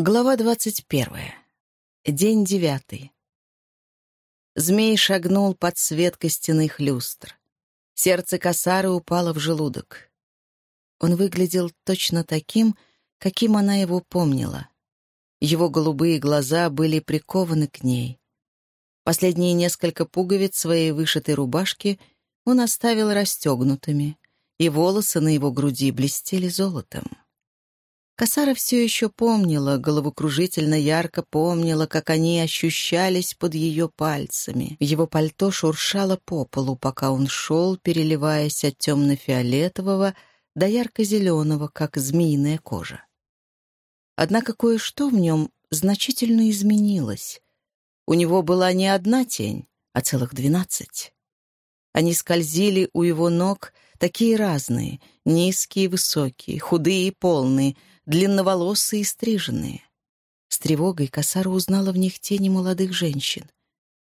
Глава двадцать первая. День девятый. Змей шагнул под свет костяных люстр. Сердце косары упало в желудок. Он выглядел точно таким, каким она его помнила. Его голубые глаза были прикованы к ней. Последние несколько пуговиц своей вышитой рубашки он оставил расстегнутыми, и волосы на его груди блестели золотом. Косара все еще помнила, головокружительно ярко помнила, как они ощущались под ее пальцами. Его пальто шуршало по полу, пока он шел, переливаясь от темно-фиолетового до ярко-зеленого, как змеиная кожа. Однако кое-что в нем значительно изменилось. У него была не одна тень, а целых двенадцать. Они скользили у его ног, такие разные, низкие и высокие, худые и полные — длинноволосые и стриженные. С тревогой Косара узнала в них тени молодых женщин.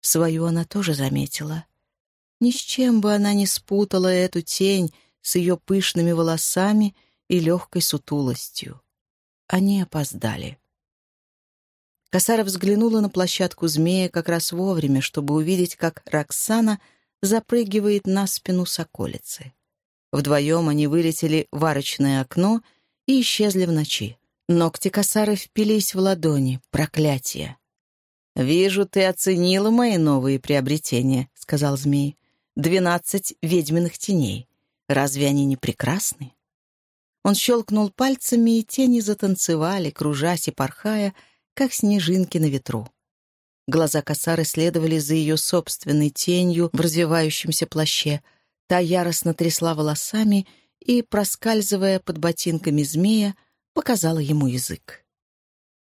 Свою она тоже заметила. Ни с чем бы она не спутала эту тень с ее пышными волосами и легкой сутулостью. Они опоздали. Косара взглянула на площадку змея как раз вовремя, чтобы увидеть, как Роксана запрыгивает на спину соколицы. Вдвоем они вылетели в арочное окно — и исчезли в ночи. Ногти косары впились в ладони. Проклятие. «Вижу, ты оценила мои новые приобретения», — сказал змей. «Двенадцать ведьминых теней. Разве они не прекрасны?» Он щелкнул пальцами, и тени затанцевали, кружась и порхая, как снежинки на ветру. Глаза косары следовали за ее собственной тенью в развивающемся плаще. Та яростно трясла волосами и, проскальзывая под ботинками змея, показала ему язык.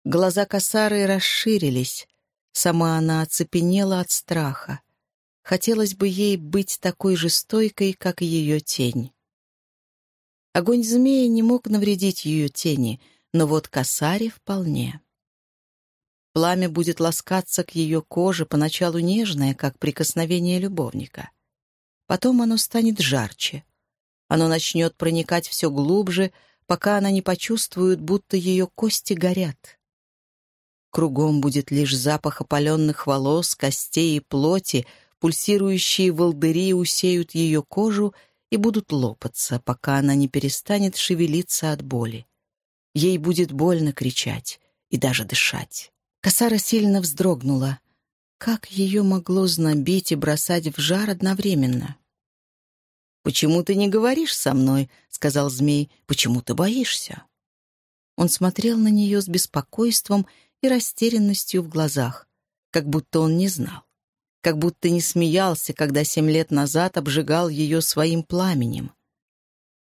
Глаза косары расширились. Сама она оцепенела от страха. Хотелось бы ей быть такой же стойкой, как ее тень. Огонь змея не мог навредить ее тени, но вот косаре вполне. Пламя будет ласкаться к ее коже, поначалу нежное, как прикосновение любовника. Потом оно станет жарче — оно начнет проникать все глубже, пока она не почувствует, будто ее кости горят. Кругом будет лишь запах опаленных волос, костей и плоти, пульсирующие волдыри усеют ее кожу и будут лопаться, пока она не перестанет шевелиться от боли. Ей будет больно кричать и даже дышать. Косара сильно вздрогнула. Как ее могло знобить и бросать в жар одновременно? «Почему ты не говоришь со мной?» — сказал змей. «Почему ты боишься?» Он смотрел на нее с беспокойством и растерянностью в глазах, как будто он не знал, как будто не смеялся, когда семь лет назад обжигал ее своим пламенем.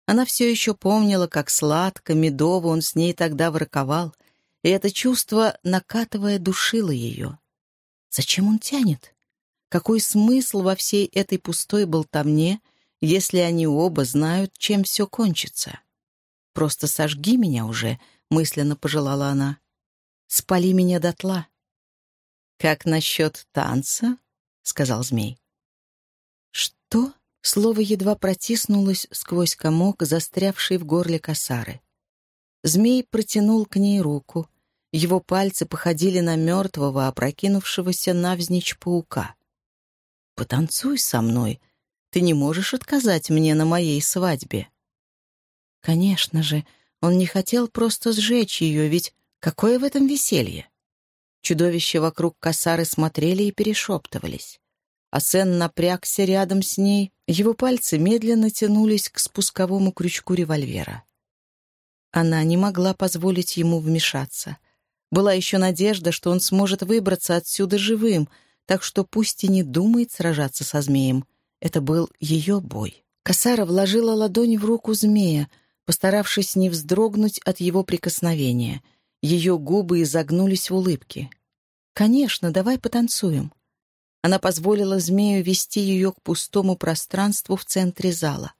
Она все еще помнила, как сладко, медово он с ней тогда ворковал, и это чувство, накатывая, душило ее. Зачем он тянет? Какой смысл во всей этой пустой болтовне — если они оба знают, чем все кончится. «Просто сожги меня уже», — мысленно пожелала она. «Спали меня дотла». «Как насчет танца?» — сказал змей. «Что?» — слово едва протиснулось сквозь комок, застрявший в горле косары. Змей протянул к ней руку. Его пальцы походили на мертвого, опрокинувшегося навзничь паука. «Потанцуй со мной», ты не можешь отказать мне на моей свадьбе». Конечно же, он не хотел просто сжечь ее, ведь какое в этом веселье? Чудовища вокруг косары смотрели и перешептывались. А Сен напрягся рядом с ней, его пальцы медленно тянулись к спусковому крючку револьвера. Она не могла позволить ему вмешаться. Была еще надежда, что он сможет выбраться отсюда живым, так что пусть и не думает сражаться со змеем, это был ее бой. Косара вложила ладонь в руку змея, постаравшись не вздрогнуть от его прикосновения. Ее губы изогнулись в улыбке. «Конечно, давай потанцуем». Она позволила змею вести ее к пустому пространству в центре зала.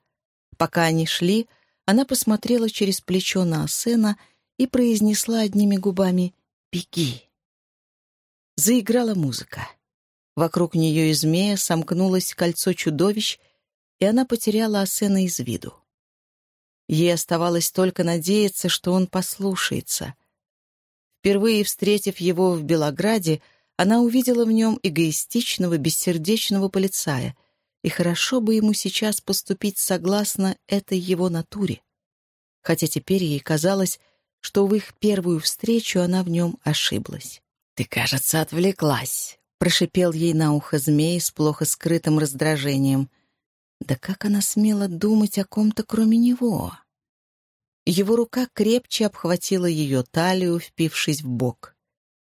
Пока они шли, она посмотрела через плечо на Асена и произнесла одними губами «Беги». Заиграла музыка. Вокруг нее и змея сомкнулось кольцо чудовищ, и она потеряла Асена из виду. Ей оставалось только надеяться, что он послушается. Впервые встретив его в Белограде, она увидела в нем эгоистичного, бессердечного полицая, и хорошо бы ему сейчас поступить согласно этой его натуре. Хотя теперь ей казалось, что в их первую встречу она в нем ошиблась. «Ты, кажется, отвлеклась», — прошипел ей на ухо змей с плохо скрытым раздражением. «Да как она смела думать о ком-то, кроме него?» Его рука крепче обхватила ее талию, впившись в бок.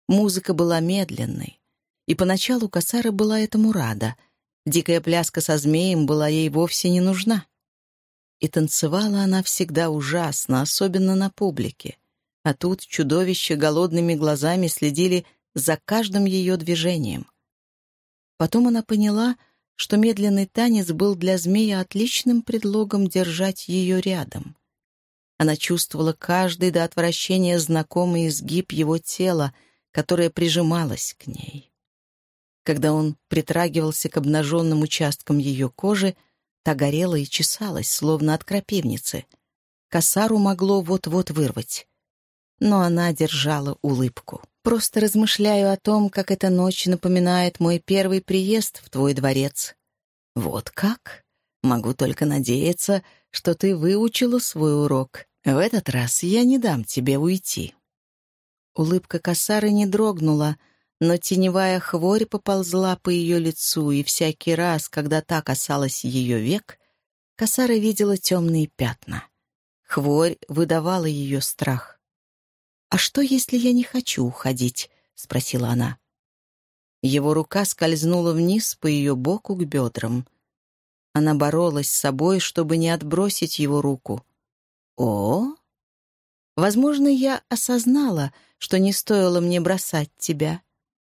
Музыка была медленной, и поначалу Касара была этому рада. Дикая пляска со змеем была ей вовсе не нужна. И танцевала она всегда ужасно, особенно на публике. А тут чудовища голодными глазами следили за каждым ее движением. Потом она поняла, что медленный танец был для змея отличным предлогом держать ее рядом. Она чувствовала каждый до отвращения знакомый изгиб его тела, которое прижималось к ней. Когда он притрагивался к обнаженным участкам ее кожи, та горела и чесалась, словно от крапивницы. Косару могло вот-вот вырвать. Но она держала улыбку. Просто размышляю о том, как эта ночь напоминает мой первый приезд в твой дворец. Вот как? Могу только надеяться, что ты выучила свой урок. В этот раз я не дам тебе уйти. Улыбка косары не дрогнула, но теневая хворь поползла по ее лицу, и всякий раз, когда та касалась ее век, косара видела темные пятна. Хворь выдавала ее страх. «А что, если я не хочу уходить?» — спросила она. Его рука скользнула вниз по ее боку к бедрам. Она боролась с собой, чтобы не отбросить его руку. «О!» Возможно, я осознала, что не стоило мне бросать тебя.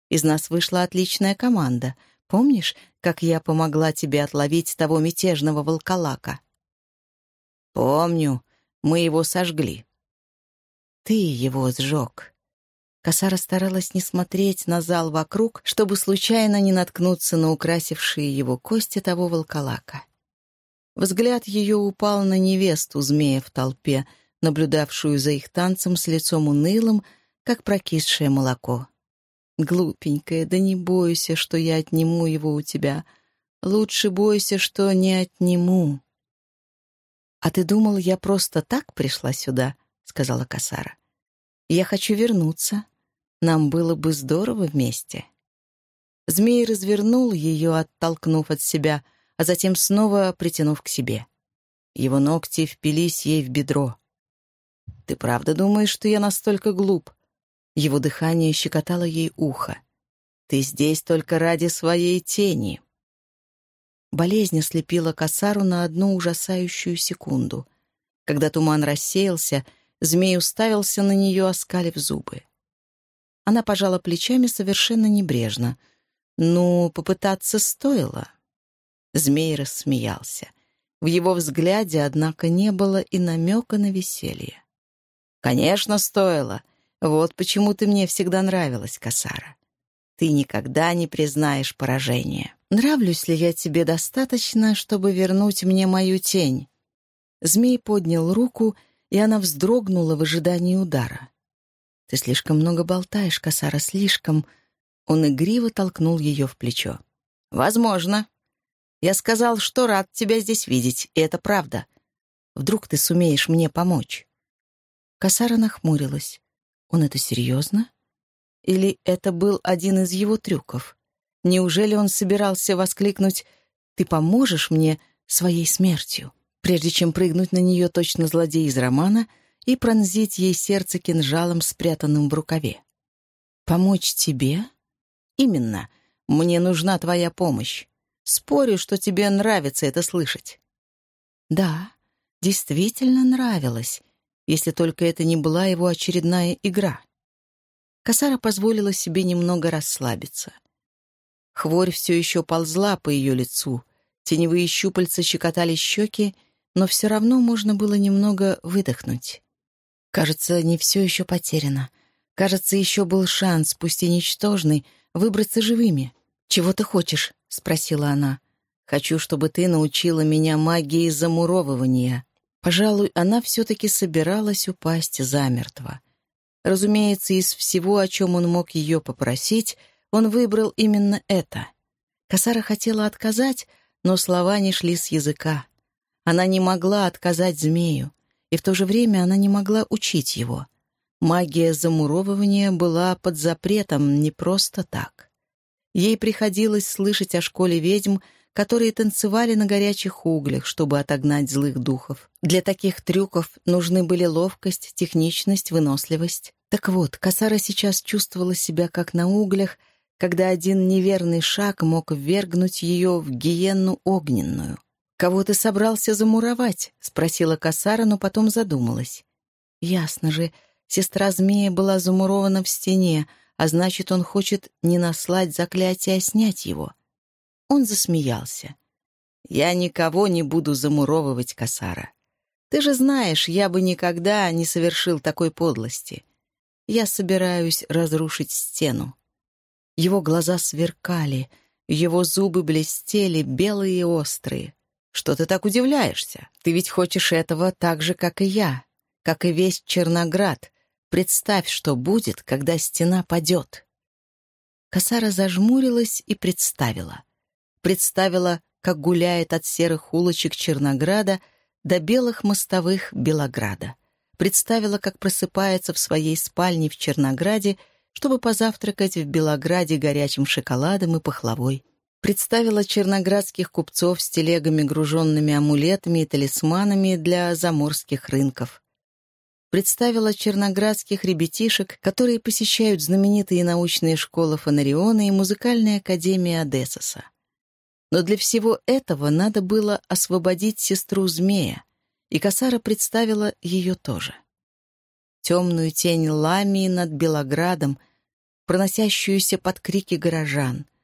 Из нас вышла отличная команда. Помнишь, как я помогла тебе отловить того мятежного волколака? Помню, мы его сожгли. Ты его сжег. Косара старалась не смотреть на зал вокруг, чтобы случайно не наткнуться на украсившие его кости того волколака. Взгляд ее упал на невесту змея в толпе, наблюдавшую за их танцем с лицом унылым, как прокисшее молоко. «Глупенькая, да не бойся, что я отниму его у тебя. Лучше бойся, что не отниму». «А ты думал, я просто так пришла сюда?» — сказала Касара. «Я хочу вернуться. Нам было бы здорово вместе». Змей развернул ее, оттолкнув от себя, а затем снова притянув к себе. Его ногти впились ей в бедро. «Ты правда думаешь, что я настолько глуп?» Его дыхание щекотало ей ухо. «Ты здесь только ради своей тени». Болезнь ослепила косару на одну ужасающую секунду. Когда туман рассеялся, Змей уставился на нее, оскалив зубы. Она пожала плечами совершенно небрежно. «Ну, попытаться стоило». Змей рассмеялся. В его взгляде, однако, не было и намека на веселье. «Конечно, стоило. Вот почему ты мне всегда нравилась, Касара. Ты никогда не признаешь поражения. Нравлюсь ли я тебе достаточно, чтобы вернуть мне мою тень?» Змей поднял руку и она вздрогнула в ожидании удара. «Ты слишком много болтаешь, Касара, слишком...» Он игриво толкнул ее в плечо. «Возможно. Я сказал, что рад тебя здесь видеть, и это правда. Вдруг ты сумеешь мне помочь?» Касара нахмурилась. «Он это серьезно? Или это был один из его трюков? Неужели он собирался воскликнуть «Ты поможешь мне своей смертью»? Прежде чем прыгнуть на нее точно злодей из романа и пронзить ей сердце кинжалом, спрятанным в рукаве. «Помочь тебе?» «Именно. Мне нужна твоя помощь. Спорю, что тебе нравится это слышать». «Да, действительно нравилось, если только это не была его очередная игра». Косара позволила себе немного расслабиться. Хворь все еще ползла по ее лицу, теневые щупальца щекотали щеки, но все равно можно было немного выдохнуть. Кажется, не все еще потеряно. Кажется, еще был шанс, пусть и ничтожный, выбраться живыми. «Чего ты хочешь?» — спросила она. «Хочу, чтобы ты научила меня магии замуровывания». Пожалуй, она все-таки собиралась упасть замертво. Разумеется, из всего, о чем он мог ее попросить, он выбрал именно это. Касара хотела отказать, но слова не шли с языка. Она не могла отказать змею, и в то же время она не могла учить его. Магия замуровывания была под запретом не просто так. Ей приходилось слышать о школе ведьм, которые танцевали на горячих углях, чтобы отогнать злых духов. Для таких трюков нужны были ловкость, техничность, выносливость. Так вот, Касара сейчас чувствовала себя как на углях, когда один неверный шаг мог ввергнуть ее в гиенну огненную. «Кого ты собрался замуровать?» — спросила Касара, но потом задумалась. «Ясно же, сестра змея была замурована в стене, а значит, он хочет не наслать заклятие, а снять его». Он засмеялся. «Я никого не буду замуровывать, Касара. Ты же знаешь, я бы никогда не совершил такой подлости. Я собираюсь разрушить стену». Его глаза сверкали, его зубы блестели, белые и острые. Что ты так удивляешься? Ты ведь хочешь этого так же, как и я, как и весь Черноград. Представь, что будет, когда стена падет. Косара зажмурилась и представила. Представила, как гуляет от серых улочек Чернограда до белых мостовых Белограда. Представила, как просыпается в своей спальне в Чернограде, чтобы позавтракать в Белограде горячим шоколадом и пахлавой представила черноградских купцов с телегами, груженными амулетами и талисманами для заморских рынков. Представила черноградских ребятишек, которые посещают знаменитые научные школы Фонариона и музыкальная академия Одессоса. Но для всего этого надо было освободить сестру змея, и Касара представила ее тоже. Темную тень ламии над Белоградом, проносящуюся под крики горожан —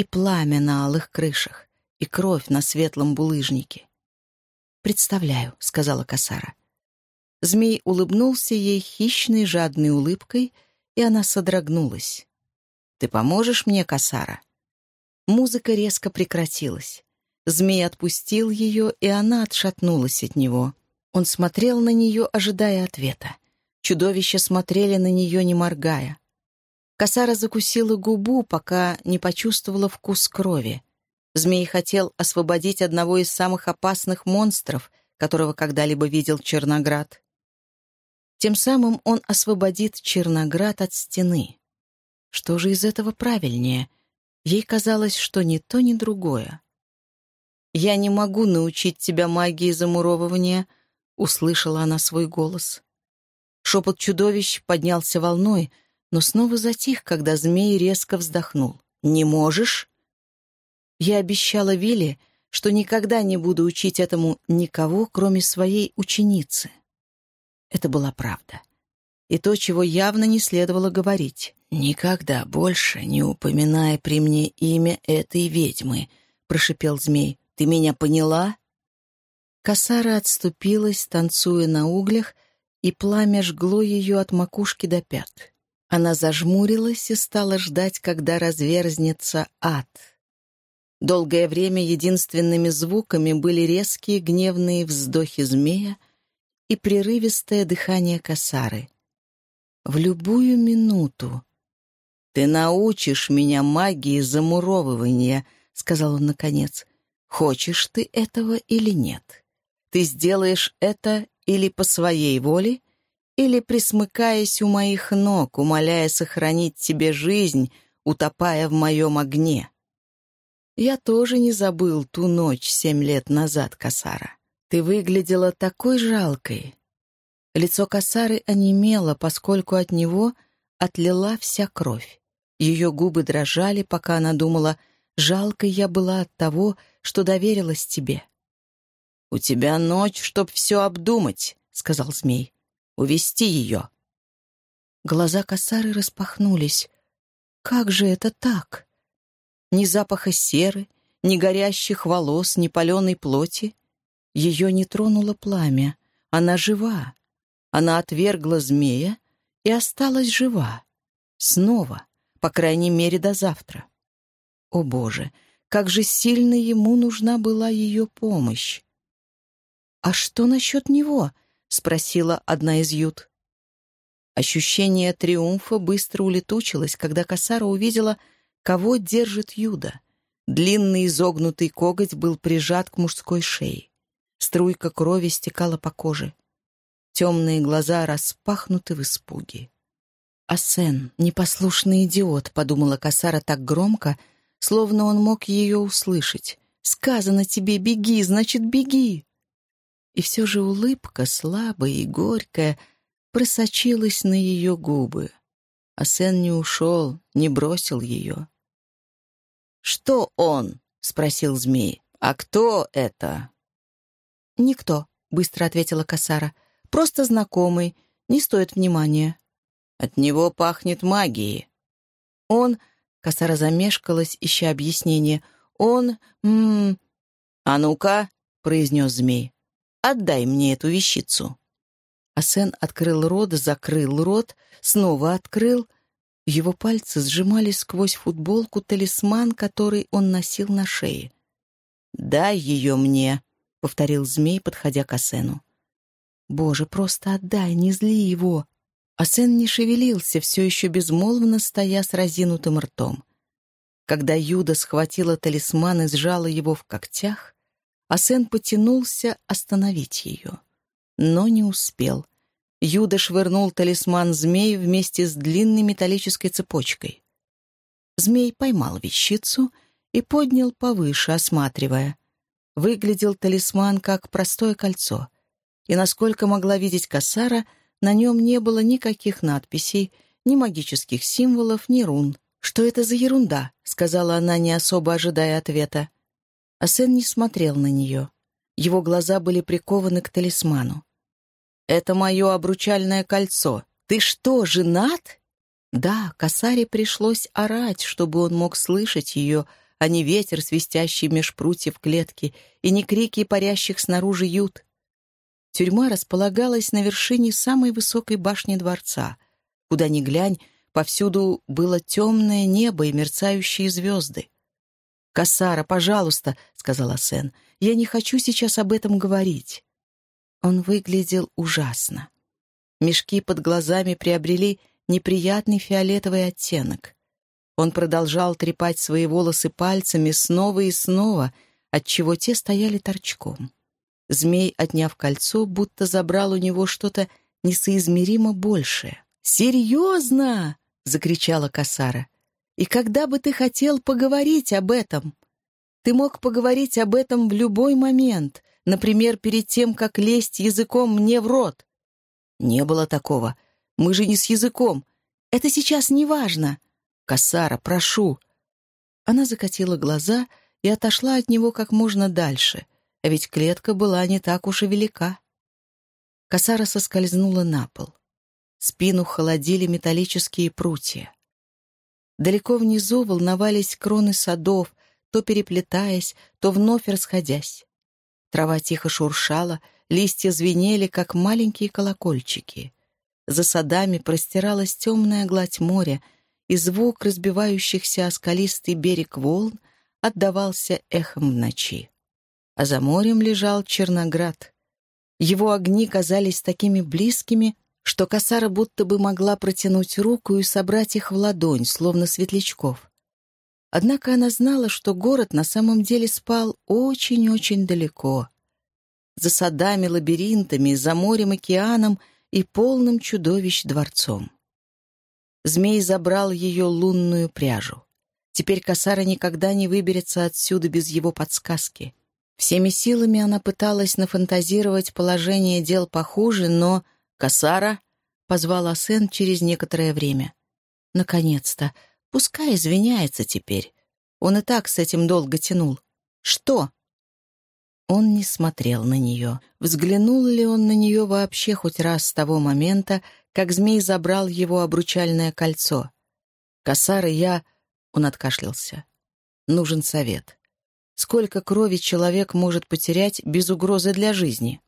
и пламя на алых крышах, и кровь на светлом булыжнике. «Представляю», — сказала Касара. Змей улыбнулся ей хищной, жадной улыбкой, и она содрогнулась. «Ты поможешь мне, Касара?» Музыка резко прекратилась. Змей отпустил ее, и она отшатнулась от него. Он смотрел на нее, ожидая ответа. Чудовища смотрели на нее, не моргая. Косара закусила губу, пока не почувствовала вкус крови. Змей хотел освободить одного из самых опасных монстров, которого когда-либо видел Черноград. Тем самым он освободит Черноград от стены. Что же из этого правильнее? Ей казалось, что ни то, ни другое. «Я не могу научить тебя магии замуровывания», — услышала она свой голос. Шепот чудовищ поднялся волной — но снова затих, когда змей резко вздохнул. «Не можешь?» Я обещала Вилле, что никогда не буду учить этому никого, кроме своей ученицы. Это была правда. И то, чего явно не следовало говорить. «Никогда больше не упоминай при мне имя этой ведьмы», — прошипел змей. «Ты меня поняла?» Косара отступилась, танцуя на углях, и пламя жгло ее от макушки до пят. Она зажмурилась и стала ждать, когда разверзнется ад. Долгое время единственными звуками были резкие гневные вздохи змея и прерывистое дыхание косары. В любую минуту «Ты научишь меня магии замуровывания», — сказал он наконец. «Хочешь ты этого или нет? Ты сделаешь это или по своей воле, или присмыкаясь у моих ног, умоляя сохранить тебе жизнь, утопая в моем огне. Я тоже не забыл ту ночь семь лет назад, Касара. Ты выглядела такой жалкой. Лицо Касары онемело, поскольку от него отлила вся кровь. Ее губы дрожали, пока она думала, жалкой я была от того, что доверилась тебе. «У тебя ночь, чтоб все обдумать», — сказал змей. Увести ее!» Глаза косары распахнулись. «Как же это так? Ни запаха серы, ни горящих волос, ни паленой плоти. Ее не тронуло пламя. Она жива. Она отвергла змея и осталась жива. Снова, по крайней мере, до завтра. О, Боже, как же сильно ему нужна была ее помощь! «А что насчет него?» — спросила одна из ют. Ощущение триумфа быстро улетучилось, когда Касара увидела, кого держит Юда. Длинный изогнутый коготь был прижат к мужской шее. Струйка крови стекала по коже. Темные глаза распахнуты в испуге. «Асен, непослушный идиот», — подумала Касара так громко, словно он мог ее услышать. «Сказано тебе, беги, значит, беги!» И все же улыбка, слабая и горькая, просочилась на ее губы. Асен не ушел, не бросил ее. «Что он?» — спросил змей. «А кто это?» «Никто», — быстро ответила Касара. «Просто знакомый. Не стоит внимания». «От него пахнет магией». «Он...» — Касара замешкалась, ища объяснение. «Он... М -м... «А ну-ка», — произнес змей, — «отдай мне эту вещицу». Асен открыл рот, закрыл рот, снова открыл. Его пальцы сжимали сквозь футболку талисман, который он носил на шее. «Дай ее мне», — повторил змей, подходя к Асену. «Боже, просто отдай, не зли его!» Асен не шевелился, все еще безмолвно стоя с разинутым ртом. Когда Юда схватила талисман и сжала его в когтях, Асен потянулся остановить ее. Но не успел. Юда швырнул талисман змей вместе с длинной металлической цепочкой. Змей поймал вещицу и поднял повыше, осматривая. Выглядел талисман как простое кольцо, и, насколько могла видеть Касара, на нем не было никаких надписей, ни магических символов, ни рун. «Что это за ерунда?» — сказала она, не особо ожидая ответа. Асен не смотрел на нее. Его глаза были прикованы к талисману. «Это мое обручальное кольцо. Ты что, женат?» Да, косаре пришлось орать, чтобы он мог слышать ее, а не ветер, свистящий меж прутьев клетки, и не крики парящих снаружи ют. Тюрьма располагалась на вершине самой высокой башни дворца. Куда ни глянь, повсюду было темное небо и мерцающие звезды. «Кассара, пожалуйста», — сказала Сен, — «я не хочу сейчас об этом говорить». Он выглядел ужасно. Мешки под глазами приобрели неприятный фиолетовый оттенок. Он продолжал трепать свои волосы пальцами снова и снова, отчего те стояли торчком. Змей, отняв кольцо, будто забрал у него что-то несоизмеримо большее. «Серьезно!» — закричала Касара. «И когда бы ты хотел поговорить об этом? Ты мог поговорить об этом в любой момент, Например, перед тем, как лезть языком мне в рот. Не было такого. Мы же не с языком. Это сейчас не важно. Касара, прошу. Она закатила глаза и отошла от него как можно дальше, а ведь клетка была не так уж и велика. Касара соскользнула на пол. Спину холодили металлические прутья. Далеко внизу волновались кроны садов, то переплетаясь, то вновь расходясь. Трава тихо шуршала, листья звенели, как маленькие колокольчики. За садами простиралась темная гладь моря, и звук разбивающихся о скалистый берег волн отдавался эхом в ночи. А за морем лежал Черноград. Его огни казались такими близкими, что косара будто бы могла протянуть руку и собрать их в ладонь, словно светлячков. Однако она знала, что город на самом деле спал очень-очень далеко. За садами, лабиринтами, за морем, океаном и полным чудовищ дворцом. Змей забрал ее лунную пряжу. Теперь Касара никогда не выберется отсюда без его подсказки. Всеми силами она пыталась нафантазировать положение дел похуже, но... «Касара!» — позвал Асен через некоторое время. «Наконец-то!» Пускай извиняется теперь. Он и так с этим долго тянул. Что? Он не смотрел на нее. Взглянул ли он на нее вообще хоть раз с того момента, как змей забрал его обручальное кольцо? «Косара, я...» — он откашлялся. «Нужен совет. Сколько крови человек может потерять без угрозы для жизни?»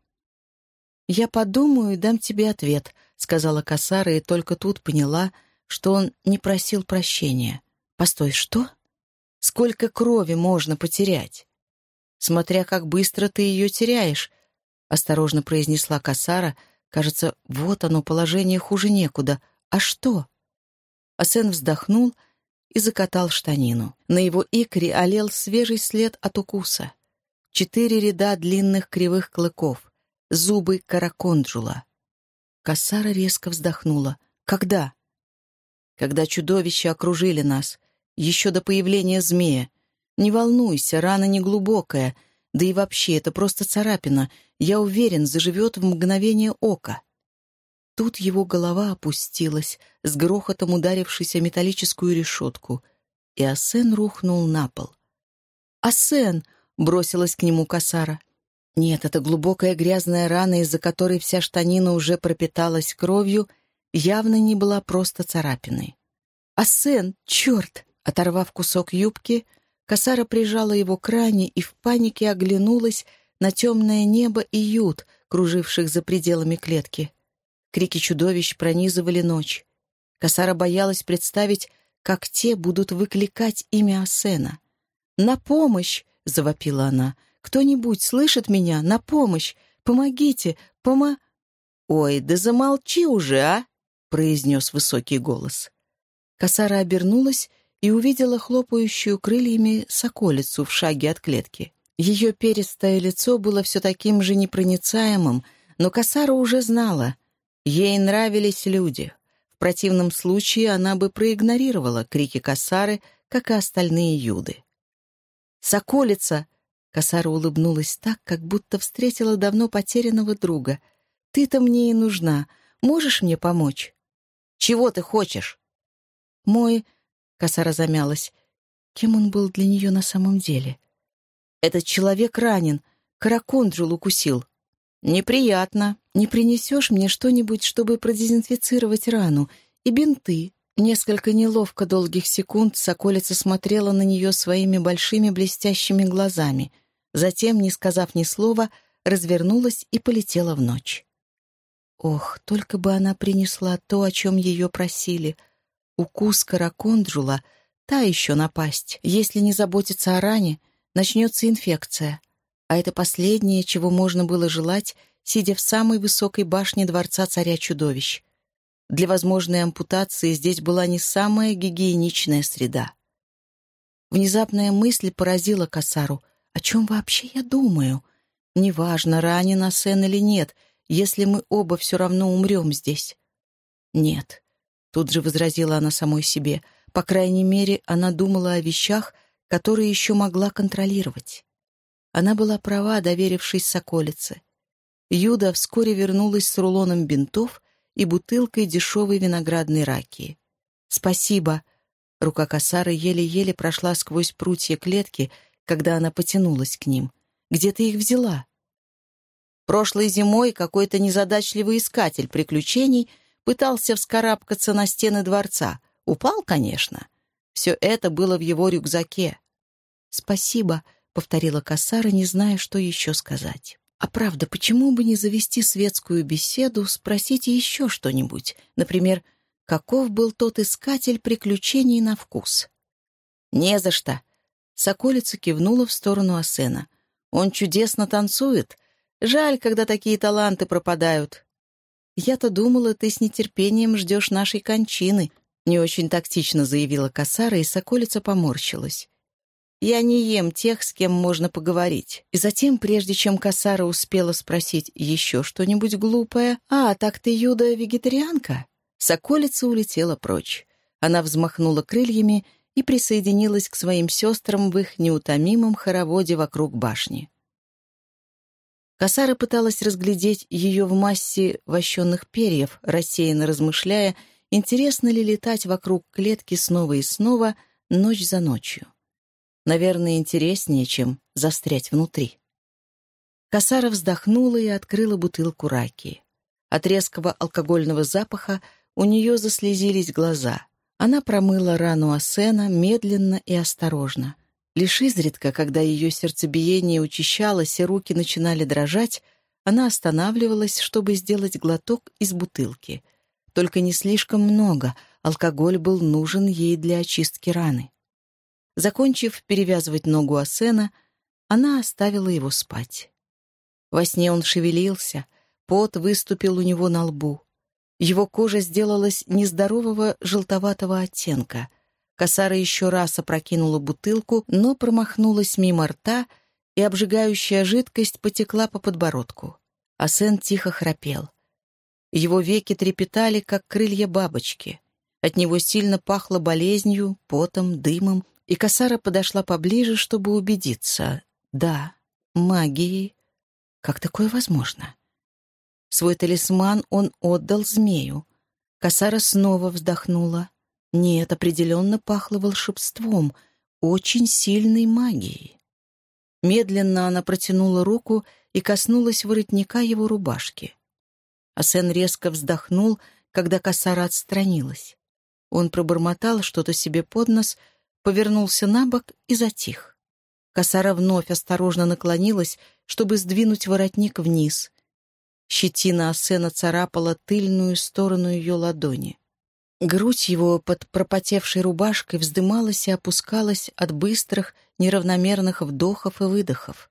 «Я подумаю и дам тебе ответ», — сказала Косара и только тут поняла, что он не просил прощения. «Постой, что? Сколько крови можно потерять?» «Смотря как быстро ты ее теряешь», — осторожно произнесла Касара, Кажется, вот оно, положение хуже некуда. А что? Асен вздохнул и закатал штанину. На его икре олел свежий след от укуса. Четыре ряда длинных кривых клыков. Зубы караконджула. Кассара резко вздохнула. «Когда?» «Когда чудовища окружили нас. Еще до появления змея. Не волнуйся, рана не глубокая. Да и вообще, это просто царапина. Я уверен, заживет в мгновение ока». Тут его голова опустилась, с грохотом ударившись о металлическую решетку, и Асен рухнул на пол. «Асен!» — бросилась к нему косара. Нет, эта глубокая грязная рана, из-за которой вся штанина уже пропиталась кровью, явно не была просто царапиной. «Асен! Черт!» Оторвав кусок юбки, косара прижала его к ране и в панике оглянулась на темное небо и ют, круживших за пределами клетки. Крики чудовищ пронизывали ночь. Косара боялась представить, как те будут выкликать имя Асена. «На помощь!» — завопила она. «Кто-нибудь слышит меня? На помощь! Помогите! Помо...» «Ой, да замолчи уже, а!» — произнес высокий голос. Косара обернулась и увидела хлопающую крыльями соколицу в шаге от клетки. Ее перистое лицо было все таким же непроницаемым, но Косара уже знала — Ей нравились люди. В противном случае она бы проигнорировала крики Касары, как и остальные юды. «Соколица!» Касара улыбнулась так, как будто встретила давно потерянного друга. «Ты-то мне и нужна. Можешь мне помочь?» «Чего ты хочешь?» «Мой...» — Касара замялась. Кем он был для нее на самом деле? «Этот человек ранен. Караконджул укусил». «Неприятно. Не принесешь мне что-нибудь, чтобы продезинфицировать рану? И бинты?» Несколько неловко долгих секунд Соколица смотрела на нее своими большими блестящими глазами. Затем, не сказав ни слова, развернулась и полетела в ночь. Ох, только бы она принесла то, о чем ее просили. Укус караконджула — та еще напасть. Если не заботиться о ране, начнется инфекция — а это последнее, чего можно было желать, сидя в самой высокой башне дворца царя-чудовищ. Для возможной ампутации здесь была не самая гигиеничная среда. Внезапная мысль поразила Касару. «О чем вообще я думаю? Неважно, ранен Асен или нет, если мы оба все равно умрем здесь». «Нет», — тут же возразила она самой себе. По крайней мере, она думала о вещах, которые еще могла контролировать. Она была права, доверившись соколице. Юда вскоре вернулась с рулоном бинтов и бутылкой дешевой виноградной ракии. «Спасибо!» Рука Касары еле-еле прошла сквозь прутья клетки, когда она потянулась к ним. «Где ты их взяла?» Прошлой зимой какой-то незадачливый искатель приключений пытался вскарабкаться на стены дворца. Упал, конечно. Все это было в его рюкзаке. «Спасибо», — повторила Кассара, не зная, что еще сказать. «А правда, почему бы не завести светскую беседу, спросить еще что-нибудь? Например, каков был тот искатель приключений на вкус?» «Не за что!» Соколица кивнула в сторону Асена. «Он чудесно танцует. Жаль, когда такие таланты пропадают». «Я-то думала, ты с нетерпением ждешь нашей кончины», — не очень тактично заявила Касара, и Соколица поморщилась. Я не ем тех, с кем можно поговорить. И затем, прежде чем Касара успела спросить еще что-нибудь глупое, «А, так ты, Юда, вегетарианка?» Соколица улетела прочь. Она взмахнула крыльями и присоединилась к своим сестрам в их неутомимом хороводе вокруг башни. Касара пыталась разглядеть ее в массе вощенных перьев, рассеянно размышляя, интересно ли летать вокруг клетки снова и снова, ночь за ночью. Наверное, интереснее, чем застрять внутри. Косара вздохнула и открыла бутылку раки. От резкого алкогольного запаха у нее заслезились глаза. Она промыла рану Асена медленно и осторожно. Лишь изредка, когда ее сердцебиение учащалось и руки начинали дрожать, она останавливалась, чтобы сделать глоток из бутылки. Только не слишком много, алкоголь был нужен ей для очистки раны. Закончив перевязывать ногу Асена, она оставила его спать. Во сне он шевелился, Пот выступил у него на лбу. Его кожа сделалась нездорового желтоватого оттенка. Косара еще раз опрокинула бутылку, но промахнулась мимо рта, и обжигающая жидкость потекла по подбородку. Асен тихо храпел. Его веки трепетали, как крылья бабочки. От него сильно пахло болезнью, потом, дымом, и Касара подошла поближе, чтобы убедиться. Да, магией. Как такое возможно? Свой талисман он отдал змею. Касара снова вздохнула. Нет, определенно пахло волшебством, очень сильной магией. Медленно она протянула руку и коснулась воротника его рубашки. Асен резко вздохнул, когда Касара отстранилась. Он пробормотал что-то себе под нос, повернулся на бок и затих. Косара вновь осторожно наклонилась, чтобы сдвинуть воротник вниз. Щетина Асена царапала тыльную сторону ее ладони. Грудь его под пропотевшей рубашкой вздымалась и опускалась от быстрых, неравномерных вдохов и выдохов.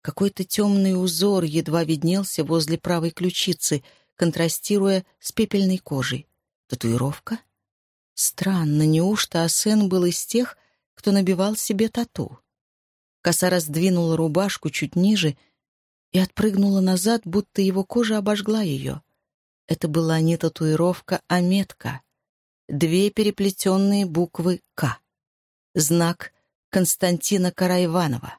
Какой-то темный узор едва виднелся возле правой ключицы, контрастируя с пепельной кожей. Татуировка? Странно, неужто Асен был из тех, кто набивал себе тату? Коса раздвинула рубашку чуть ниже и отпрыгнула назад, будто его кожа обожгла ее. Это была не татуировка, а метка. Две переплетенные буквы «К». Знак Константина Караиванова.